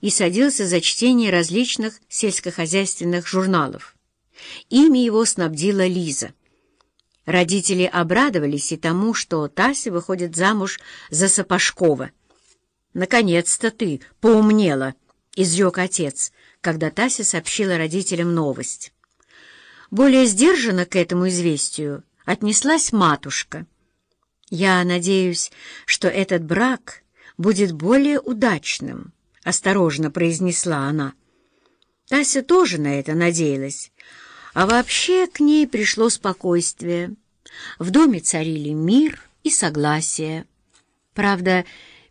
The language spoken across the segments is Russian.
и садился за чтение различных сельскохозяйственных журналов. Ими его снабдила Лиза. Родители обрадовались и тому, что Тася выходит замуж за Сапожкова. «Наконец-то ты поумнела!» — изрек отец, когда Тася сообщила родителям новость. Более сдержанно к этому известию отнеслась матушка. «Я надеюсь, что этот брак будет более удачным», — осторожно произнесла она. Тася тоже на это надеялась, а вообще к ней пришло спокойствие. В доме царили мир и согласие. Правда,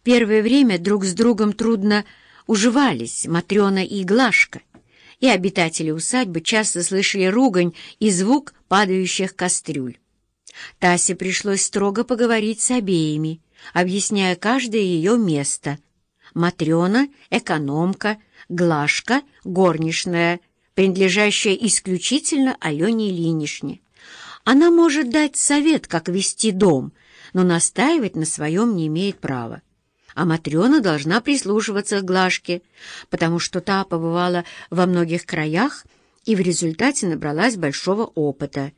первое время друг с другом трудно уживались Матрена и Глашка, и обитатели усадьбы часто слышали ругань и звук падающих кастрюль. Тасе пришлось строго поговорить с обеими, объясняя каждое ее место. Матрена — экономка, Глашка — горничная, принадлежащая исключительно Алене Ильинишне. Она может дать совет, как вести дом, но настаивать на своем не имеет права а Матрена должна прислушиваться к Глашке, потому что та побывала во многих краях и в результате набралась большого опыта.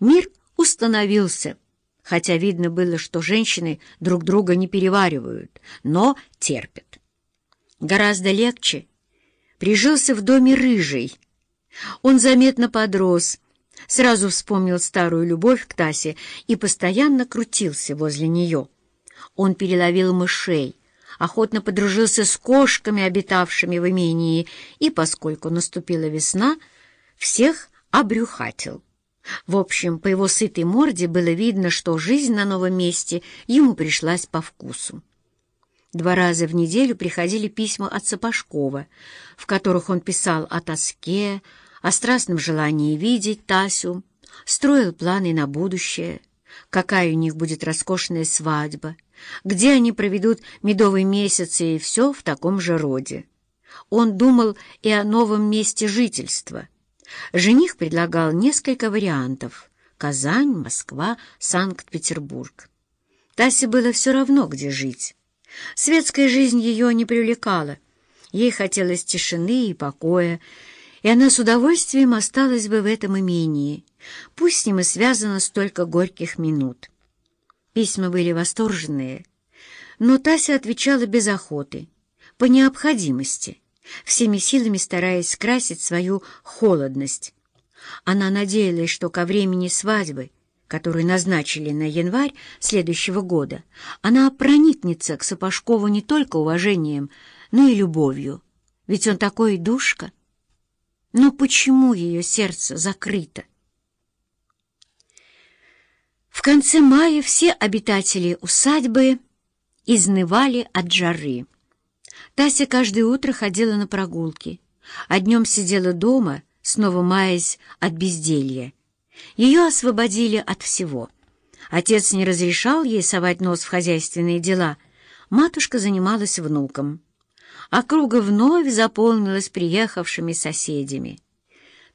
Мир установился, хотя видно было, что женщины друг друга не переваривают, но терпят. Гораздо легче прижился в доме рыжий. Он заметно подрос, сразу вспомнил старую любовь к Тасе и постоянно крутился возле нее. Он переловил мышей, охотно подружился с кошками, обитавшими в имении, и, поскольку наступила весна, всех обрюхатил. В общем, по его сытой морде было видно, что жизнь на новом месте ему пришлась по вкусу. Два раза в неделю приходили письма от Сапожкова, в которых он писал о тоске, о страстном желании видеть Тасю, строил планы на будущее, какая у них будет роскошная свадьба, где они проведут медовый месяц и все в таком же роде. Он думал и о новом месте жительства. Жених предлагал несколько вариантов — Казань, Москва, Санкт-Петербург. Тасе было все равно, где жить. Светская жизнь ее не привлекала. Ей хотелось тишины и покоя, и она с удовольствием осталась бы в этом имении, пусть с ним и связано столько горьких минут. Письма были восторженные, но Тася отвечала без охоты, по необходимости, всеми силами стараясь скрасить свою холодность. Она надеялась, что ко времени свадьбы, которую назначили на январь следующего года, она проникнется к Сапожкову не только уважением, но и любовью, ведь он такой душка. Но почему ее сердце закрыто? В конце мая все обитатели усадьбы изнывали от жары. Тася каждое утро ходила на прогулки, а днем сидела дома, снова маясь от безделья. Ее освободили от всего. Отец не разрешал ей совать нос в хозяйственные дела. Матушка занималась внуком. Округа вновь заполнилась приехавшими соседями.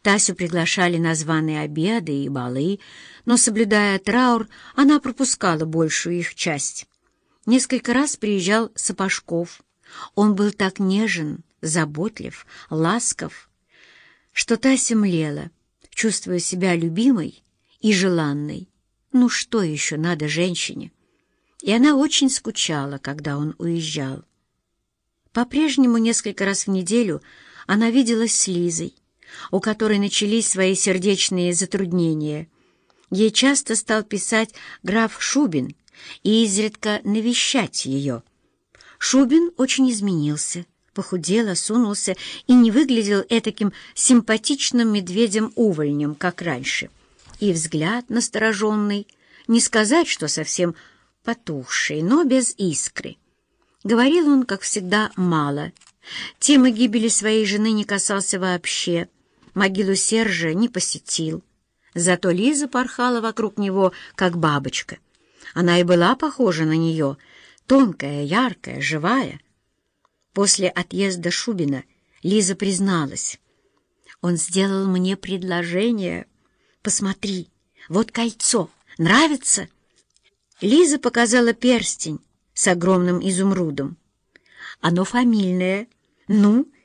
Тасю приглашали на званые обеды и балы, но, соблюдая траур, она пропускала большую их часть. Несколько раз приезжал Сапожков. Он был так нежен, заботлив, ласков, что Тася млела, чувствуя себя любимой и желанной. Ну что еще надо женщине? И она очень скучала, когда он уезжал. По-прежнему несколько раз в неделю она виделась с Лизой, у которой начались свои сердечные затруднения. Ей часто стал писать граф Шубин и изредка навещать ее. Шубин очень изменился, похудел, осунулся и не выглядел этаким симпатичным медведем-увольнем, как раньше. И взгляд настороженный, не сказать, что совсем потухший, но без искры. Говорил он, как всегда, мало. Темы гибели своей жены не касался вообще, могилу Сержа не посетил. Зато Лиза порхала вокруг него, как бабочка. Она и была похожа на нее, тонкая, яркая, живая. После отъезда Шубина Лиза призналась. «Он сделал мне предложение. Посмотри, вот кольцо. Нравится?» Лиза показала перстень с огромным изумрудом. «Оно фамильное, «Ну,